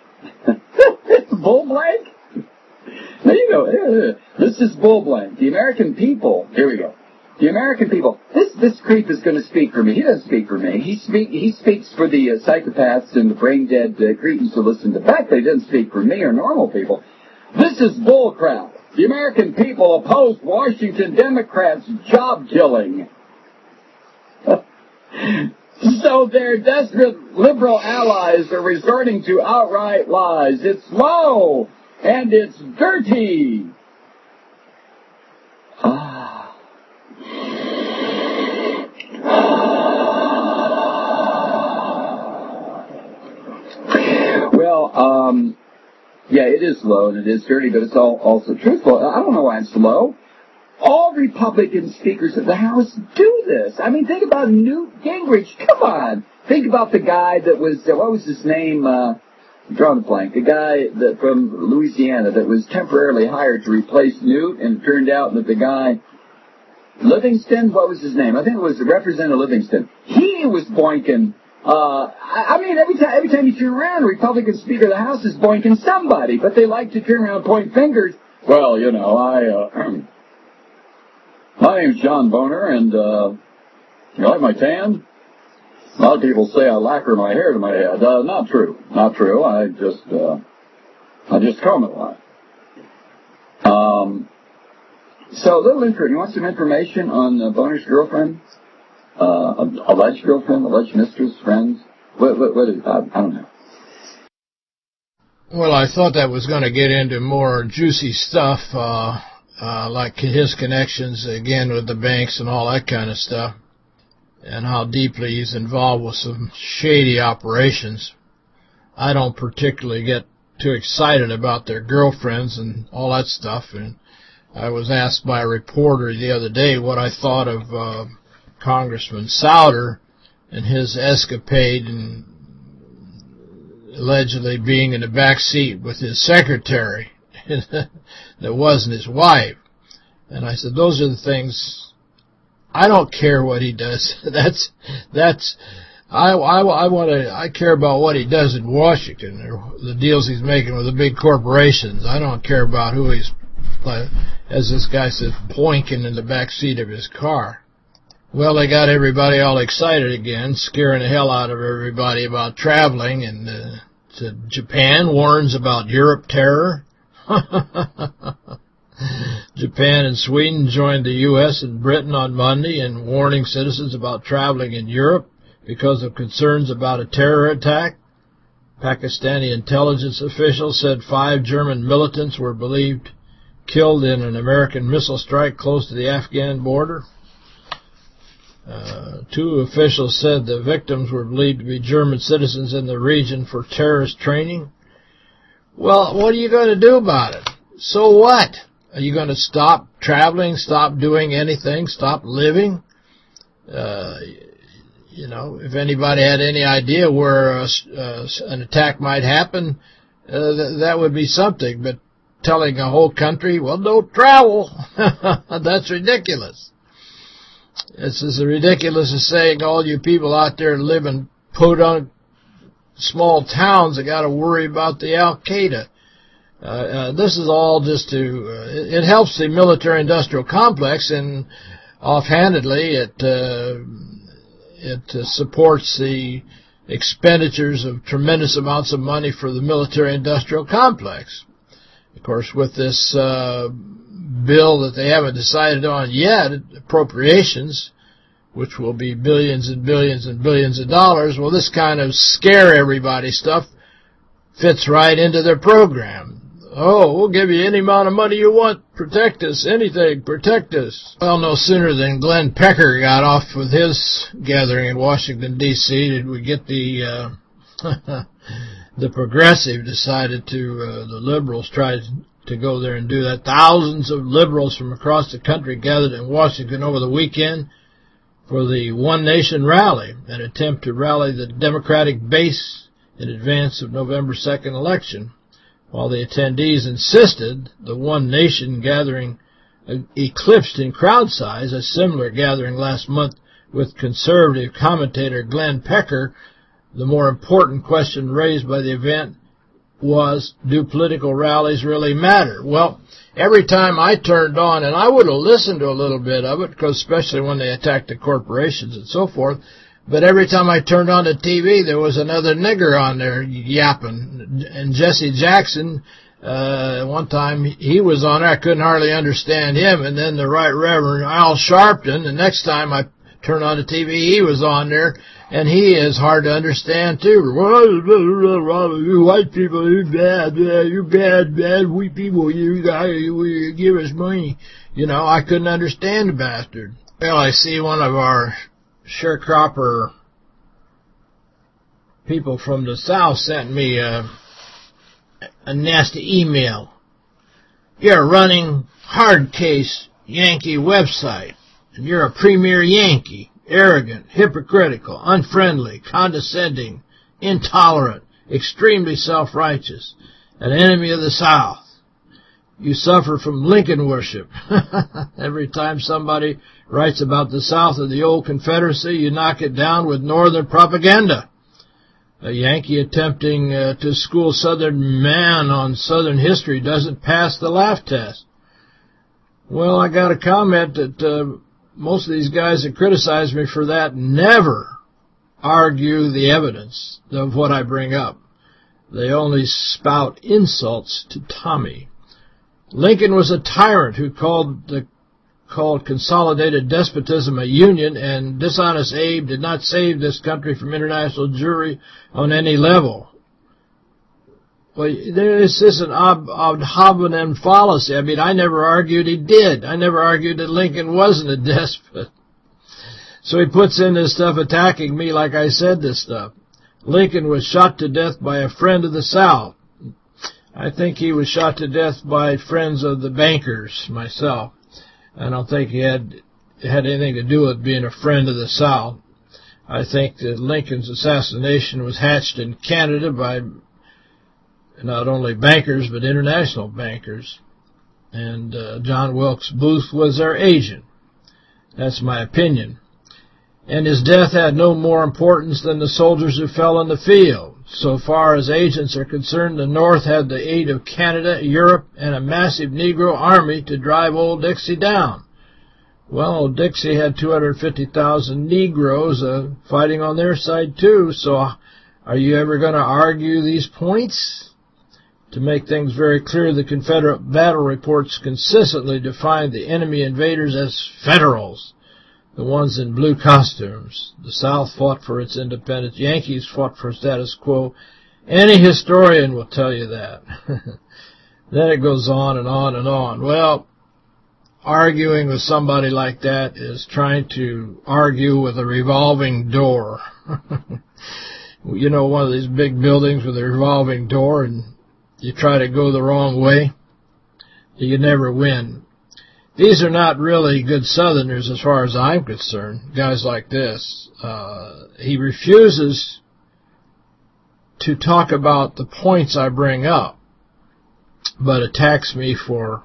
bull blank? There you go. This is bull blank. The American people. Here we go. The American people. This this creep is going to speak for me. He doesn't speak for me. He speak he speaks for the uh, psychopaths and the brain dead uh, cretins who listen to back. They doesn't speak for me or normal people. This is bullcrap. The American people oppose Washington Democrats' job killing. So their desperate liberal allies are resorting to outright lies. It's low and it's dirty. Ah. Well, um, yeah, it is low and it is dirty, but it's all also truthful. I don't know why it's low. All Republican speakers of the House do this. I mean, think about Newt Gingrich. Come on. Think about the guy that was, uh, what was his name? Uh, drawing a blank. The guy that from Louisiana that was temporarily hired to replace Newt, and it turned out that the guy, Livingston, what was his name? I think it was Representative Livingston. He was boinking. Uh, I, I mean, every time every time you turn around, a Republican Speaker of the House is boinking somebody, but they like to turn around and point fingers. Well, you know, I. Uh, My name's John Boner, and uh, you like my tan? A lot of people say I lacquer my hair to my head. Uh, not true. Not true. I just, uh, I just comb it a lot. Um, so a little intro. You want some information on uh, Boner's girlfriend? Uh, alleged girlfriend, alleged mistress, friends? What, what, what is, I, I don't know. Well, I thought that was going to get into more juicy stuff, uh, uh, like his connections, again, with the banks and all that kind of stuff, and how deeply he's involved with some shady operations. I don't particularly get too excited about their girlfriends and all that stuff, and I was asked by a reporter the other day what I thought of uh, Congressman Souder and his escapade and allegedly being in the back seat with his secretary. that wasn't his wife. And I said, those are the things, I don't care what he does. that's, that's, I, I, I want to, I care about what he does in Washington, or the deals he's making with the big corporations. I don't care about who he's, as this guy says, pointing in the back seat of his car. Well, they got everybody all excited again, scaring the hell out of everybody about traveling. And uh, Japan warns about Europe terror. Japan and Sweden joined the U.S. and Britain on Monday in warning citizens about traveling in Europe because of concerns about a terror attack. Pakistani intelligence officials said five German militants were believed killed in an American missile strike close to the Afghan border. Uh, two officials said the victims were believed to be German citizens in the region for terrorist training. Well, what are you going to do about it? So what? Are you going to stop traveling, stop doing anything, stop living? Uh, you know, if anybody had any idea where uh, uh, an attack might happen, uh, th that would be something. But telling a whole country, well, don't travel, that's ridiculous. It's as ridiculous as saying all you people out there living podunk small towns that got to worry about the Al-Qaeda. Uh, uh, this is all just to, uh, it, it, helps the military-industrial complex, and offhandedly it uh, it uh, supports the expenditures of tremendous amounts of money for the military-industrial complex. Of course, with this uh, bill that they haven't decided on yet, appropriations, which will be billions and billions and billions of dollars, well, this kind of scare everybody stuff fits right into their program. Oh, we'll give you any amount of money you want. Protect us. Anything. Protect us. Well, no sooner than Glenn Pecker got off with his gathering in Washington, D.C. did we get the uh, the progressive decided to, uh, the liberals tried to go there and do that. Thousands of liberals from across the country gathered in Washington over the weekend for the One Nation rally, an attempt to rally the Democratic base in advance of November 2nd election. While the attendees insisted the One Nation gathering eclipsed in crowd size a similar gathering last month with conservative commentator Glenn Pecker, the more important question raised by the event was, do political rallies really matter? Well, every time I turned on, and I would have listened to a little bit of it, because especially when they attacked the corporations and so forth, but every time I turned on the TV, there was another nigger on there yapping. And Jesse Jackson, uh, one time he was on there. I couldn't hardly understand him. And then the Right Reverend Al Sharpton, the next time I turned on the TV, he was on there. And he is hard to understand, too. You white people, you bad, you bad, bad, we people, you, you give us money. You know, I couldn't understand the bastard. Well, I see one of our sharecropper people from the South sent me a, a nasty email. You're running hard case Yankee website, and you're a premier Yankee, arrogant, hypocritical, unfriendly, condescending, intolerant, extremely self-righteous, an enemy of the South. You suffer from Lincoln worship. Every time somebody writes about the South of the old Confederacy, you knock it down with Northern propaganda. A Yankee attempting uh, to school Southern man on Southern history doesn't pass the laugh test. Well, I got a comment that uh, most of these guys that criticize me for that never argue the evidence of what I bring up. They only spout insults to Tommy. Lincoln was a tyrant who called the called consolidated despotism a union, and dishonest Abe did not save this country from international jury on any level. Well, this is an ob ad hominem fallacy. I mean, I never argued he did. I never argued that Lincoln wasn't a despot. So he puts in this stuff attacking me like I said this stuff. Lincoln was shot to death by a friend of the South. I think he was shot to death by friends of the bankers, myself. I don't think he had had anything to do with being a friend of the South. I think that Lincoln's assassination was hatched in Canada by not only bankers, but international bankers. And uh, John Wilkes Booth was their agent. That's my opinion. And his death had no more importance than the soldiers who fell in the field. So far as agents are concerned, the North had the aid of Canada, Europe, and a massive Negro army to drive Old Dixie down. Well, old Dixie had 250,000 Negroes uh, fighting on their side, too, so are you ever going to argue these points? To make things very clear, the Confederate battle reports consistently defined the enemy invaders as Federals, the ones in blue costumes. The South fought for its independence. Yankees fought for status quo. Any historian will tell you that. then it goes on and on and on. Well, arguing with somebody like that is trying to argue with a revolving door. you know, one of these big buildings with a revolving door and you try to go the wrong way, you never win. These are not really good Southerners as far as I'm concerned, guys like this. Uh, he refuses to talk about the points I bring up, but attacks me for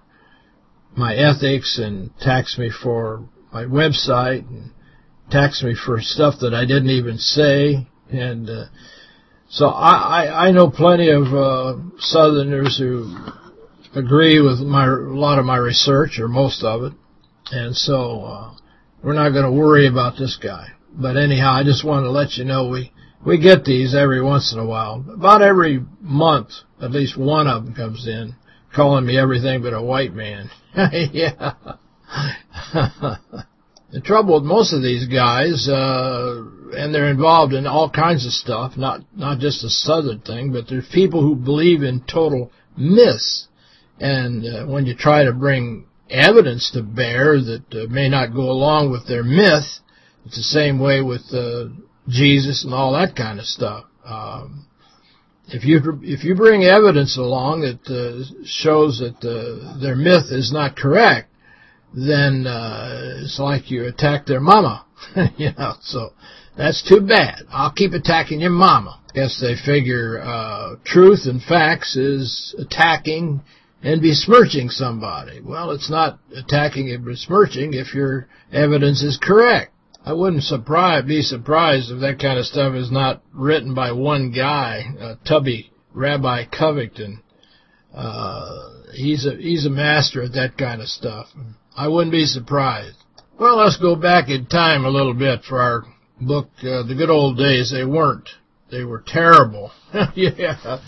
my ethics and attacks me for my website and attacks me for stuff that I didn't even say. And uh, so I, I, I know plenty of uh, Southerners who agree with my a lot of my research, or most of it. And so uh, we're not going to worry about this guy. But anyhow, I just want to let you know we we get these every once in a while. About every month, at least one of them comes in calling me everything but a white man. yeah. the trouble with most of these guys, uh, and they're involved in all kinds of stuff, not not just the southern thing, but there's people who believe in total myths. And uh, when you try to bring evidence to bear that uh, may not go along with their myth, it's the same way with uh, Jesus and all that kind of stuff. Um, if you if you bring evidence along that uh, shows that uh, their myth is not correct, then uh, it's like you attack their mama. you know, so that's too bad. I'll keep attacking your mama. Guess they figure uh, truth and facts is attacking and besmirching somebody. Well, it's not attacking and besmirching if your evidence is correct. I wouldn't surprise, be surprised if that kind of stuff is not written by one guy, uh, Tubby Rabbi Covington. Uh, he's a he's a master at that kind of stuff. I wouldn't be surprised. Well, let's go back in time a little bit for our book, uh, The Good Old Days. They weren't. They were terrible. yeah.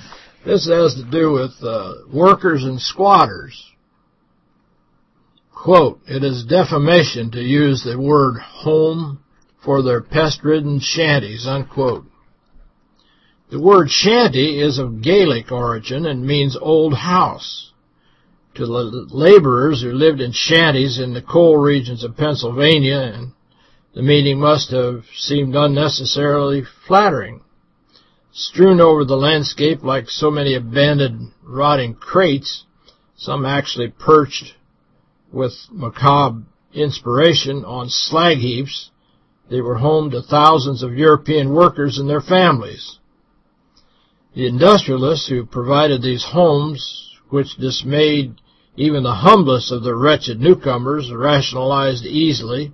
This has to do with uh, workers and squatters. Quote, it is defamation to use the word home for their pest-ridden shanties, unquote. The word shanty is of Gaelic origin and means old house. To the laborers who lived in shanties in the coal regions of Pennsylvania, and the meeting must have seemed unnecessarily flattering. Strewn over the landscape like so many abandoned, rotting crates, some actually perched with macabre inspiration on slag heaps. They were home to thousands of European workers and their families. The industrialists who provided these homes, which dismayed even the humblest of the wretched newcomers, rationalized easily,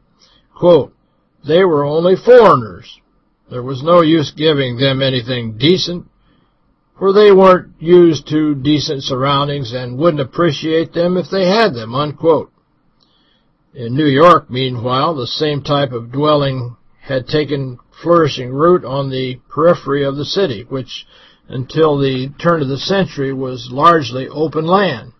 quote, they were only foreigners. There was no use giving them anything decent, for they weren't used to decent surroundings and wouldn't appreciate them if they had them, unquote. In New York, meanwhile, the same type of dwelling had taken flourishing root on the periphery of the city, which until the turn of the century was largely open land.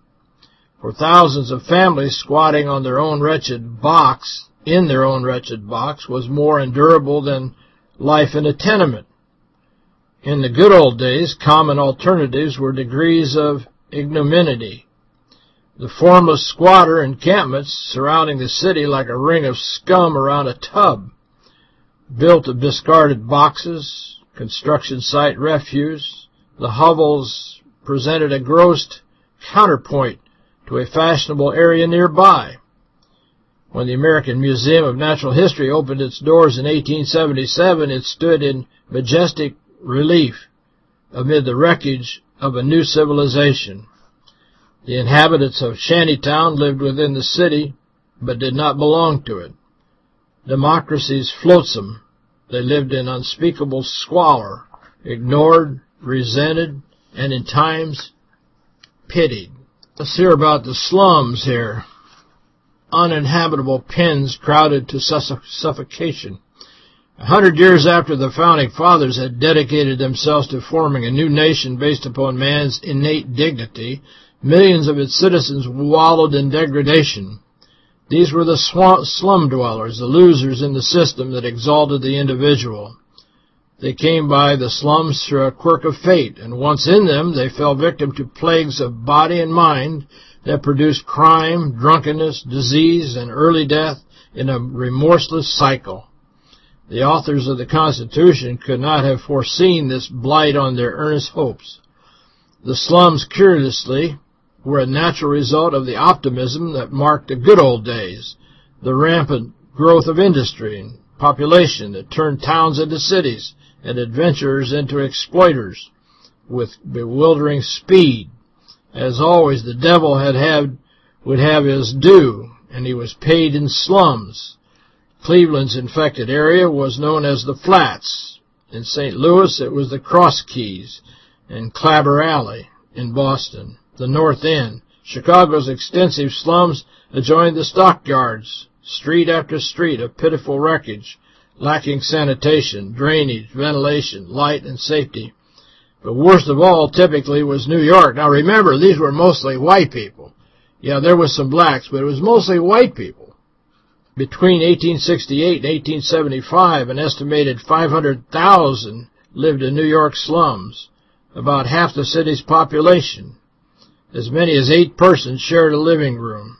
For thousands of families squatting on their own wretched box, in their own wretched box, was more endurable than life in a tenement. In the good old days, common alternatives were degrees of ignominy. The formless squatter encampments surrounding the city like a ring of scum around a tub, built of discarded boxes, construction site refuse, the hovels presented a gross counterpoint to a fashionable area nearby. When the American Museum of Natural History opened its doors in 1877, it stood in majestic relief amid the wreckage of a new civilization. The inhabitants of Shantytown lived within the city, but did not belong to it. Democracy's flotsam, they lived in unspeakable squalor, ignored, resented, and in times pitied. Let's hear about the slums here. uninhabitable pens crowded to suffocation. A hundred years after the Founding Fathers had dedicated themselves to forming a new nation based upon man's innate dignity, millions of its citizens wallowed in degradation. These were the slum dwellers, the losers in the system that exalted the individual. They came by the slums through a quirk of fate, and once in them, they fell victim to plagues of body and mind that produced crime, drunkenness, disease, and early death in a remorseless cycle. The authors of the Constitution could not have foreseen this blight on their earnest hopes. The slums, curiously, were a natural result of the optimism that marked the good old days, the rampant growth of industry and population that turned towns into cities and adventurers into exploiters with bewildering speed. As always, the devil had had, would have his due, and he was paid in slums. Cleveland's infected area was known as the Flats. In St. Louis, it was the Cross Keys and Clabber Alley in Boston, the North End. Chicago's extensive slums adjoined the stockyards, street after street of pitiful wreckage, lacking sanitation, drainage, ventilation, light, and safety. But worst of all, typically, was New York. Now remember, these were mostly white people. Yeah, there was some blacks, but it was mostly white people. Between 1868 and 1875, an estimated 500,000 lived in New York slums, about half the city's population. As many as eight persons shared a living room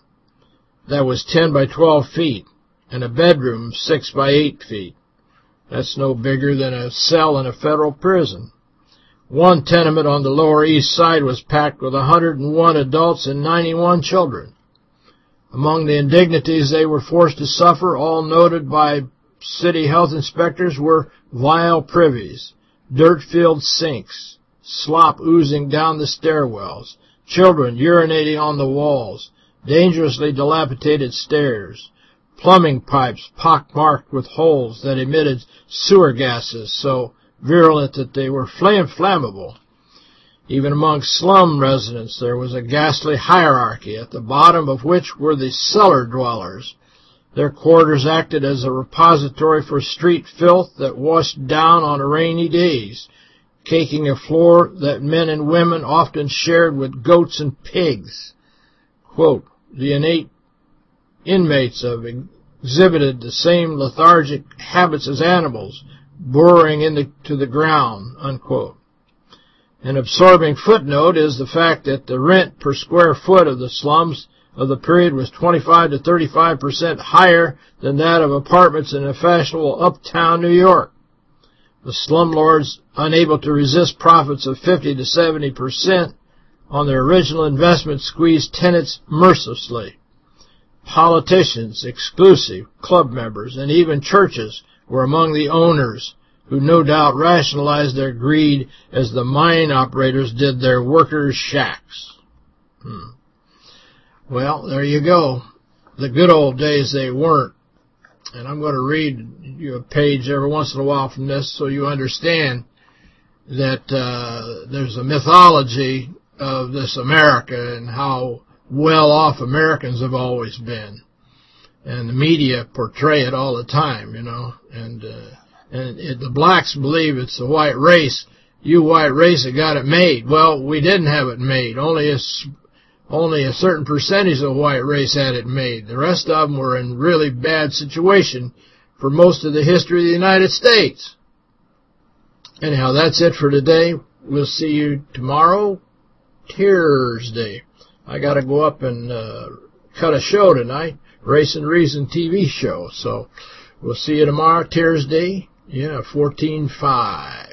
that was 10 by 12 feet, and a bedroom 6 by 8 feet. That's no bigger than a cell in a federal prison. One tenement on the Lower East Side was packed with 101 adults and 91 children. Among the indignities they were forced to suffer, all noted by city health inspectors, were vile privies, dirt-filled sinks, slop oozing down the stairwells, children urinating on the walls, dangerously dilapidated stairs, plumbing pipes pockmarked with holes that emitted sewer gases so virulent that they were flammable, even among slum residents there was a ghastly hierarchy, at the bottom of which were the cellar dwellers. Their quarters acted as a repository for street filth that washed down on rainy days, caking a floor that men and women often shared with goats and pigs. Quote, the innate inmates have exhibited the same lethargic habits as animals, burrowing into the ground, unquote. An absorbing footnote is the fact that the rent per square foot of the slums of the period was 25 to 35 percent higher than that of apartments in a fashionable uptown New York. The slumlords, unable to resist profits of 50 to 70 percent on their original investment, squeezed tenants mercilessly. Politicians, exclusive, club members, and even churches were among the owners who no doubt rationalized their greed as the mine operators did their workers' shacks. Hmm. Well, there you go. The good old days they weren't. And I'm going to read you a page every once in a while from this so you understand that uh, there's a mythology of this America and how well off Americans have always been. And the media portray it all the time, you know. And uh, and it, the blacks believe it's the white race. You white race that got it made. Well, we didn't have it made. Only a, only a certain percentage of the white race had it made. The rest of them were in really bad situation for most of the history of the United States. Anyhow, that's it for today. We'll see you tomorrow, Thursday. I got to go up and uh, cut a show tonight, Race and Reason TV show. So we'll see you tomorrow, Thursday. Yeah, 14.5.